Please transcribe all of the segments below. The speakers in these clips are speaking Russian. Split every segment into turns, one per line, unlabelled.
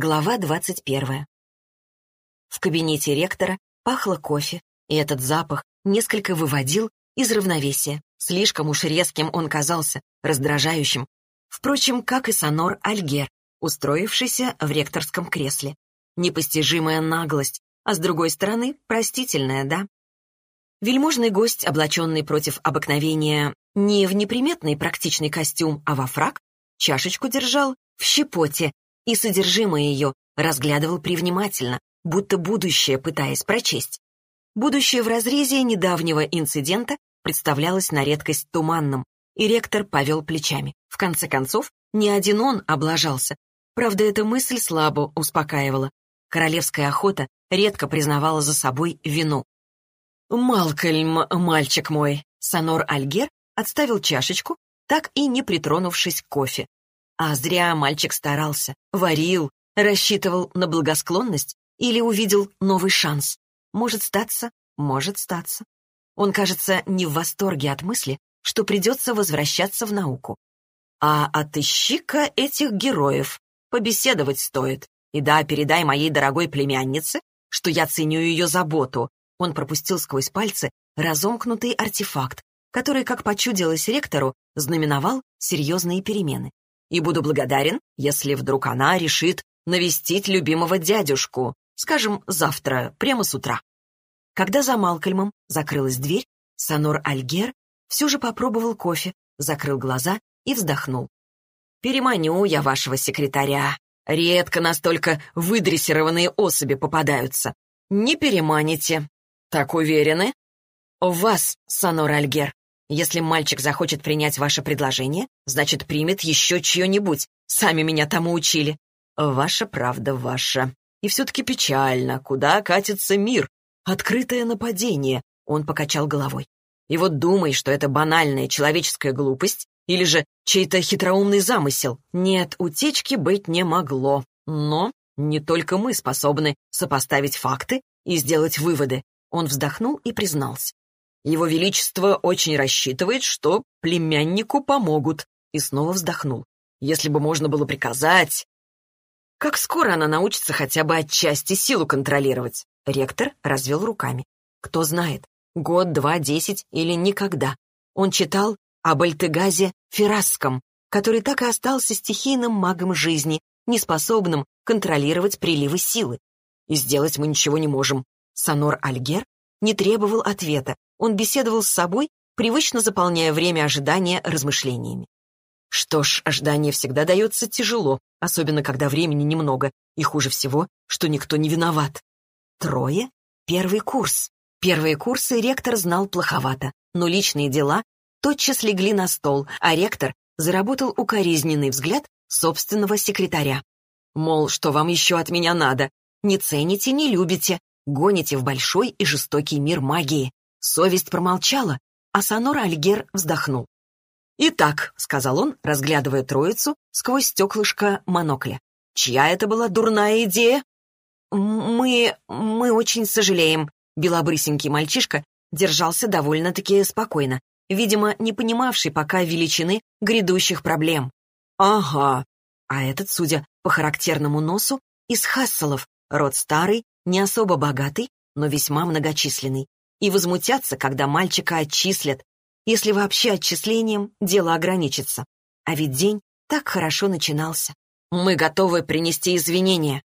Глава 21. В кабинете ректора пахло кофе, и этот запах несколько выводил из равновесия. Слишком уж резким он казался, раздражающим. Впрочем, как и Сонор Альгер, устроившийся в ректорском кресле. Непостижимая наглость, а с другой стороны, простительная, да? Вельможный гость, облаченный против обыкновения не в неприметный практичный костюм, а во фраг, чашечку держал в щепоте и содержимое ее разглядывал привнимательно, будто будущее пытаясь прочесть. Будущее в разрезе недавнего инцидента представлялось на редкость туманным, и ректор повел плечами. В конце концов, не один он облажался. Правда, эта мысль слабо успокаивала. Королевская охота редко признавала за собой вину. «Малкольм, мальчик мой!» Сонор Альгер отставил чашечку, так и не притронувшись к кофе. А зря мальчик старался, варил, рассчитывал на благосклонность или увидел новый шанс. Может статься, может статься. Он, кажется, не в восторге от мысли, что придется возвращаться в науку. А отыщи-ка этих героев. Побеседовать стоит. И да, передай моей дорогой племяннице, что я ценю ее заботу. Он пропустил сквозь пальцы разомкнутый артефакт, который, как почудилось ректору, знаменовал серьезные перемены и буду благодарен, если вдруг она решит навестить любимого дядюшку, скажем, завтра, прямо с утра. Когда за Малкольмом закрылась дверь, Санор Альгер все же попробовал кофе, закрыл глаза и вздохнул. «Переманю я вашего секретаря. Редко настолько выдрессированные особи попадаются. Не переманите. Так уверены?» «В вас, Санор Альгер. Если мальчик захочет принять ваше предложение, значит, примет еще чье-нибудь. Сами меня тому учили. Ваша правда ваша. И все-таки печально. Куда катится мир? Открытое нападение. Он покачал головой. И вот думай, что это банальная человеческая глупость или же чей-то хитроумный замысел. Нет, утечки быть не могло. Но не только мы способны сопоставить факты и сделать выводы. Он вздохнул и признался. Его Величество очень рассчитывает, что племяннику помогут. И снова вздохнул. Если бы можно было приказать... Как скоро она научится хотя бы отчасти силу контролировать? Ректор развел руками. Кто знает, год, два, десять или никогда. Он читал об Альтегазе Феррасском, который так и остался стихийным магом жизни, неспособным контролировать приливы силы. И сделать мы ничего не можем. Санор Альгер не требовал ответа, он беседовал с собой, привычно заполняя время ожидания размышлениями. Что ж, ожидание всегда дается тяжело, особенно когда времени немного, и хуже всего, что никто не виноват. Трое? Первый курс. Первые курсы ректор знал плоховато, но личные дела тотчас легли на стол, а ректор заработал укоризненный взгляд собственного секретаря. Мол, что вам еще от меня надо? Не цените, не любите, гоните в большой и жестокий мир магии. Совесть промолчала, а Сонор Альгер вздохнул. «Итак», — сказал он, разглядывая троицу сквозь стеклышко монокля, — «чья это была дурная идея?» «Мы... мы очень сожалеем», — белобрысенький мальчишка держался довольно-таки спокойно, видимо, не понимавший пока величины грядущих проблем. «Ага». А этот, судя по характерному носу, из Хасселов, род старый, не особо богатый, но весьма многочисленный и возмутятся, когда мальчика отчислят, если вообще отчислением дело ограничится. А ведь день так хорошо начинался. Мы готовы принести извинения.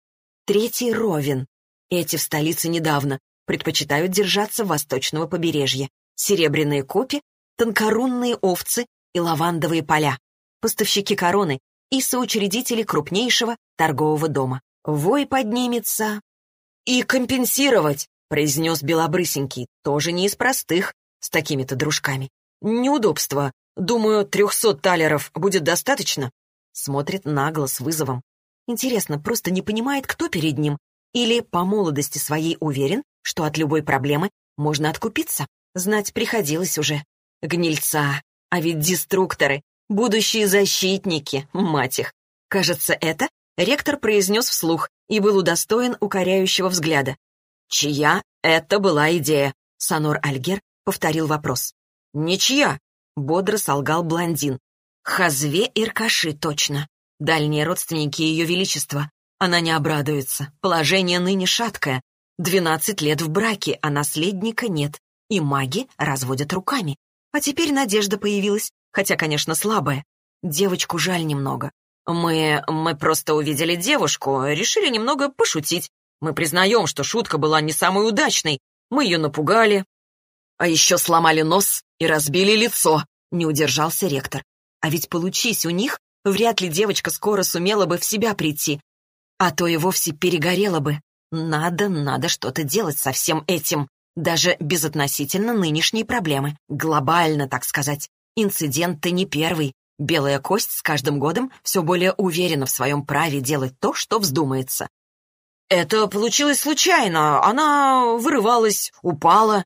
Третий ровен. Эти в столице недавно предпочитают держаться восточного побережья. Серебряные копи, тонкорунные овцы и лавандовые поля. Поставщики короны и соучредители крупнейшего торгового дома. Вой поднимется. И компенсировать произнес Белобрысенький, тоже не из простых, с такими-то дружками. Неудобство. Думаю, трехсот талеров будет достаточно. Смотрит нагло, с вызовом. Интересно, просто не понимает, кто перед ним? Или по молодости своей уверен, что от любой проблемы можно откупиться? Знать приходилось уже. Гнильца. А ведь деструкторы. Будущие защитники, мать их. Кажется, это ректор произнес вслух и был удостоен укоряющего взгляда. «Чья это была идея?» Санор Альгер повторил вопрос. «Ничья», — бодро солгал блондин. «Хазве Иркаши, точно. Дальние родственники Ее Величества. Она не обрадуется. Положение ныне шаткое. Двенадцать лет в браке, а наследника нет. И маги разводят руками. А теперь надежда появилась, хотя, конечно, слабая. Девочку жаль немного. Мы... мы просто увидели девушку, решили немного пошутить. Мы признаем, что шутка была не самой удачной. Мы ее напугали. А еще сломали нос и разбили лицо, не удержался ректор. А ведь получись у них, вряд ли девочка скоро сумела бы в себя прийти. А то и вовсе перегорела бы. Надо, надо что-то делать со всем этим. Даже безотносительно нынешней проблемы. Глобально, так сказать. Инцидент-то не первый. Белая кость с каждым годом все более уверена в своем праве делать то, что вздумается. Это получилось случайно. Она вырывалась, упала.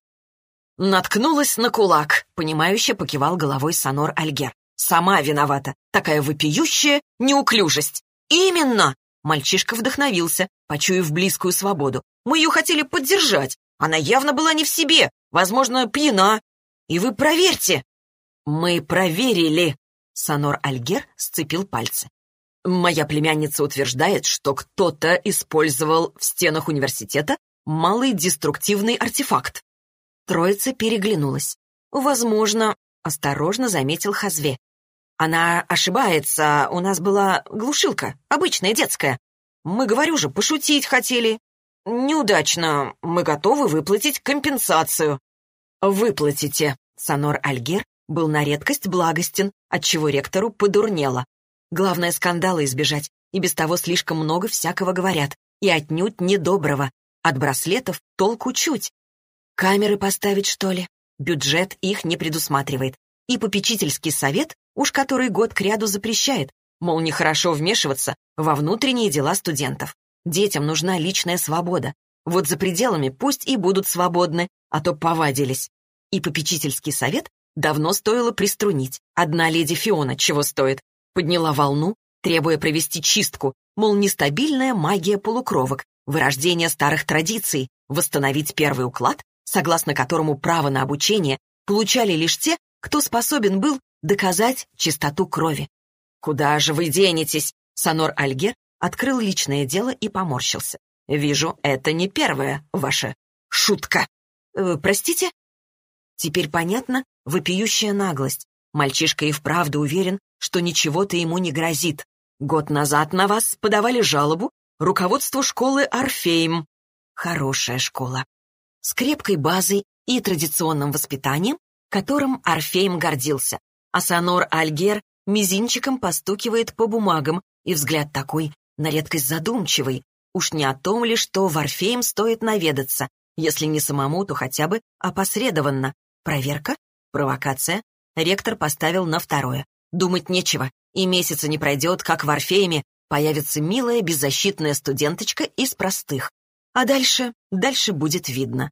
Наткнулась на кулак, понимающе покивал головой Санор Альгер. Сама виновата. Такая вопиющая неуклюжесть. Именно! Мальчишка вдохновился, почуяв близкую свободу. Мы ее хотели поддержать. Она явно была не в себе, возможно, пьяна. И вы проверьте. Мы проверили. Санор Альгер сцепил пальцы. Моя племянница утверждает, что кто-то использовал в стенах университета малый деструктивный артефакт. Троица переглянулась. «Возможно», — осторожно заметил Хазве. «Она ошибается, у нас была глушилка, обычная детская. Мы, говорю же, пошутить хотели. Неудачно, мы готовы выплатить компенсацию». «Выплатите», — Санор Альгер был на редкость благостен, отчего ректору подурнело. Главное, скандала избежать, и без того слишком много всякого говорят, и отнюдь недоброго. От браслетов толку чуть. Камеры поставить, что ли? Бюджет их не предусматривает. И попечительский совет, уж который год кряду запрещает, мол, нехорошо вмешиваться во внутренние дела студентов. Детям нужна личная свобода. Вот за пределами пусть и будут свободны, а то повадились. И попечительский совет давно стоило приструнить. Одна леди Фиона чего стоит, подняла волну, требуя провести чистку, мол, нестабильная магия полукровок, вырождение старых традиций, восстановить первый уклад, согласно которому право на обучение получали лишь те, кто способен был доказать чистоту крови. «Куда же вы денетесь?» Санор Альгер открыл личное дело и поморщился. «Вижу, это не первая ваша шутка». Э, «Простите?» Теперь понятно вопиющая наглость. Мальчишка и вправду уверен, что ничего-то ему не грозит. Год назад на вас подавали жалобу руководству школы Орфеем. Хорошая школа. С крепкой базой и традиционным воспитанием, которым Орфеем гордился. А Санор Альгер мизинчиком постукивает по бумагам, и взгляд такой, на редкость задумчивый. Уж не о том ли, что в Орфеем стоит наведаться, если не самому, то хотя бы опосредованно. Проверка? Провокация? Ректор поставил на второе. Думать нечего, и месяца не пройдет, как в Орфееме появится милая беззащитная студенточка из простых. А дальше, дальше будет видно.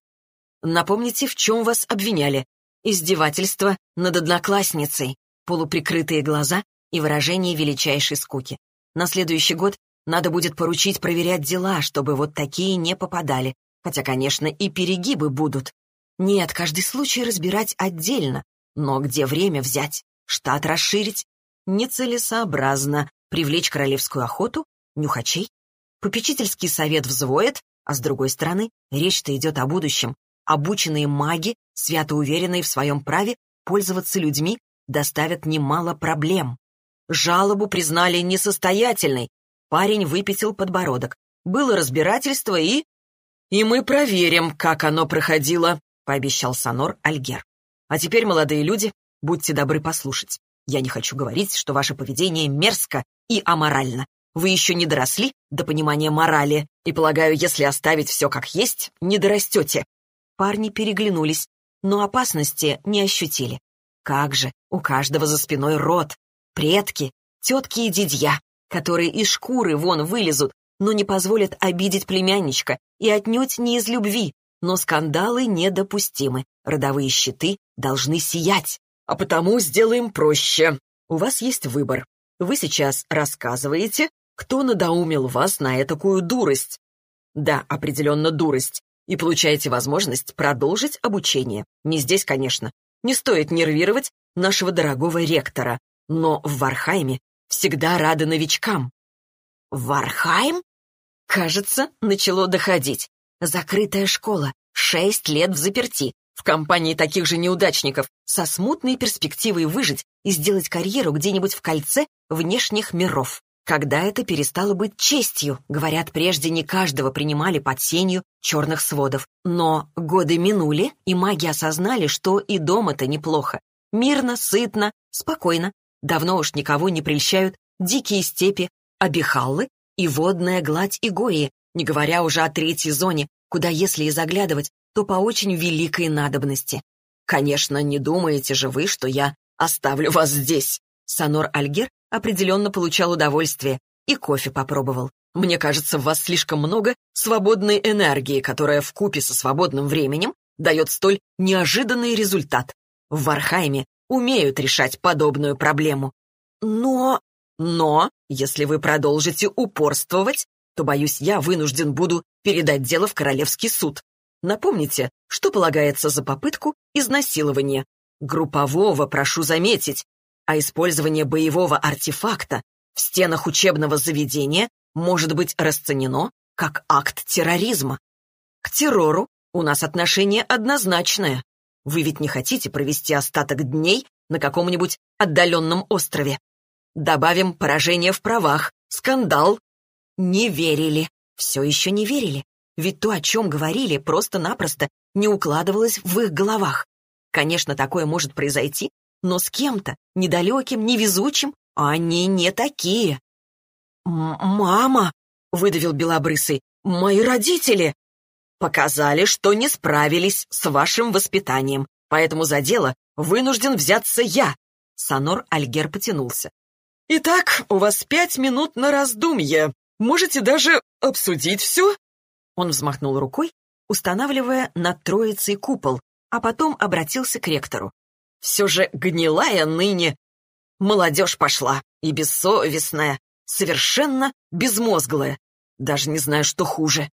Напомните, в чем вас обвиняли. Издевательство над одноклассницей, полуприкрытые глаза и выражение величайшей скуки. На следующий год надо будет поручить проверять дела, чтобы вот такие не попадали. Хотя, конечно, и перегибы будут. Нет, каждый случай разбирать отдельно. Но где время взять? Штат расширить? Нецелесообразно. Привлечь королевскую охоту? Нюхачей? Попечительский совет взвоет, а с другой стороны, речь-то идет о будущем. Обученные маги, свято уверенные в своем праве пользоваться людьми, доставят немало проблем. Жалобу признали несостоятельной. Парень выпятил подбородок. Было разбирательство и... «И мы проверим, как оно проходило», пообещал Санор Альгер. «А теперь, молодые люди, будьте добры послушать. Я не хочу говорить, что ваше поведение мерзко и аморально. Вы еще не доросли до понимания морали, и, полагаю, если оставить все как есть, не дорастете». Парни переглянулись, но опасности не ощутили. Как же, у каждого за спиной род, предки, тетки и дядья, которые из шкуры вон вылезут, но не позволят обидеть племянничка, и отнюдь не из любви, но скандалы недопустимы. Родовые щиты должны сиять. А потому сделаем проще. У вас есть выбор. Вы сейчас рассказываете, кто надоумил вас на этакую дурость. Да, определенно дурость. И получаете возможность продолжить обучение. Не здесь, конечно. Не стоит нервировать нашего дорогого ректора. Но в Вархайме всегда рады новичкам. Вархайм? Кажется, начало доходить. Закрытая школа, шесть лет взаперти, в компании таких же неудачников, со смутной перспективой выжить и сделать карьеру где-нибудь в кольце внешних миров. Когда это перестало быть честью, говорят, прежде не каждого принимали под сенью черных сводов. Но годы минули, и маги осознали, что и дома-то неплохо. Мирно, сытно, спокойно. Давно уж никого не прельщают дикие степи, обихаллы и водная гладь Игои, не говоря уже о третьей зоне, куда, если и заглядывать, то по очень великой надобности. Конечно, не думаете же вы, что я оставлю вас здесь. Санор Альгер определенно получал удовольствие и кофе попробовал. Мне кажется, в вас слишком много свободной энергии, которая в купе со свободным временем дает столь неожиданный результат. В Вархайме умеют решать подобную проблему. Но... Но, если вы продолжите упорствовать, то, боюсь, я вынужден буду передать дело в Королевский суд. Напомните, что полагается за попытку изнасилования. Группового, прошу заметить, а использование боевого артефакта в стенах учебного заведения может быть расценено как акт терроризма. К террору у нас отношение однозначное. Вы ведь не хотите провести остаток дней на каком-нибудь отдаленном острове. Добавим поражение в правах, скандал. Не верили, все еще не верили. Ведь то, о чем говорили, просто-напросто не укладывалось в их головах. Конечно, такое может произойти, но с кем-то, недалеким, невезучим, они не такие. «Мама!» — выдавил Белобрысый. «Мои родители!» «Показали, что не справились с вашим воспитанием, поэтому за дело вынужден взяться я!» Санор Альгер потянулся. «Итак, у вас пять минут на раздумье. Можете даже обсудить все он взмахнул рукой, устанавливая над троицей купол, а потом обратился к ректору. «Все же гнилая ныне молодежь пошла, и бессовестная, совершенно безмозглая. Даже не знаю, что хуже.